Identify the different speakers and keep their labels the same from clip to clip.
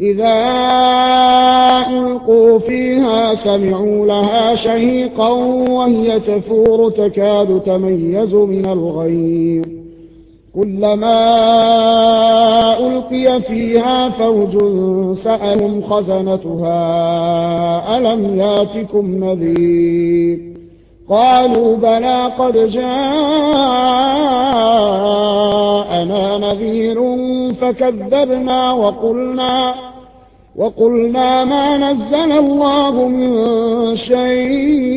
Speaker 1: إذا ألقوا فيها سمعوا لها شهيقا وهي تفور تكاد تميز من الغير كلما ألقي فيها فوج سألهم خزنتها ألم يأتكم نذير؟ قالوا بلى قد جاءنا نذير فكذبنا وقلنا وقلنا ما نزل الله من شيء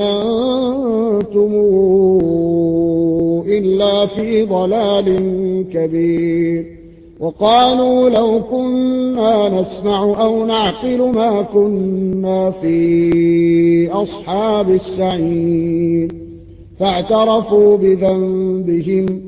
Speaker 1: أنتم إلا في ضلال كبير وقالوا لو كنا نسمع أو نعقل ما كنا في أصحاب السعير فاعترفوا بذنبهم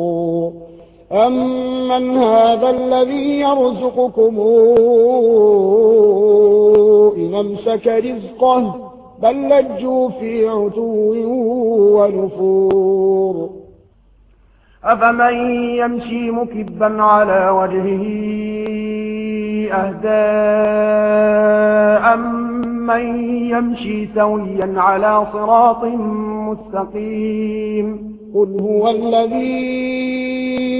Speaker 1: أمن هذا الذي يرزقكم إن أمسك رزقه بل لجوا في عتو ونفور
Speaker 2: أفمن يمشي مكبا على وجهه أهداء من يمشي سويا على صراط مستقيم
Speaker 1: قل هو الذي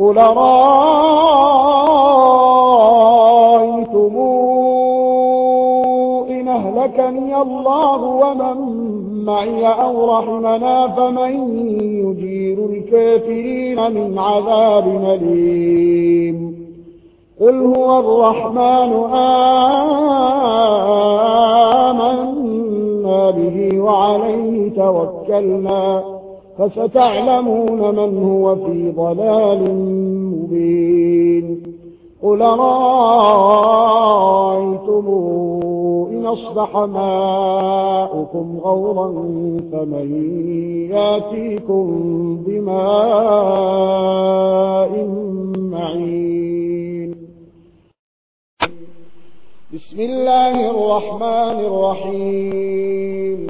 Speaker 1: قل رأيتم إن أهلكني الله ومن معي أو رحمنا فمن يجير الكافرين من عذاب مليم قل هو الرحمن آمنا به وعليه توكلنا فستعلمون من هو في ضلال مبين. قل رأيتم إن أصبح ماءكم غورا فمن ياتيكم بماء معين. بسم الله الرحمن الرحيم.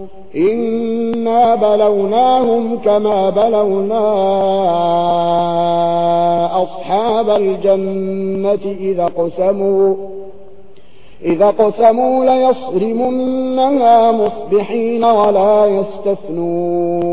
Speaker 1: إنا بلوناهم كما بلونا أصحاب الجنة إذا قسموا إذا قسموا ليصرمنها مصبحين ولا يستثنون